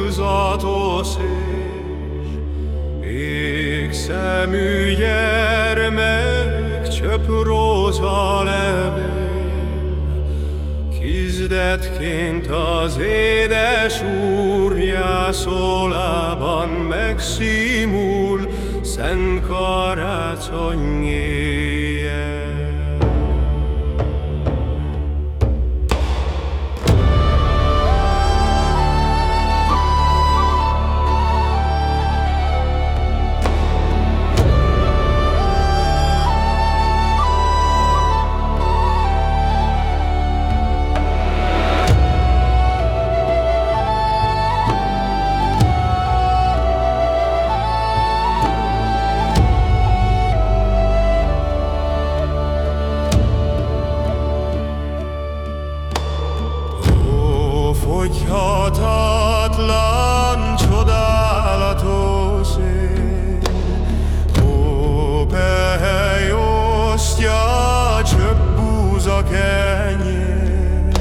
húzatos és szemű gyermek csöp róza. Kizdetként az édes úr jászolában megszímul, Szent karácsony hogy hatatlan, csodálatos én. Ó, pehely osztja, csöpp búza kenyér,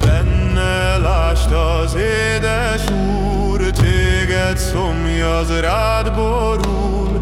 benne lást az édes úr, téged szomjaz rád borul.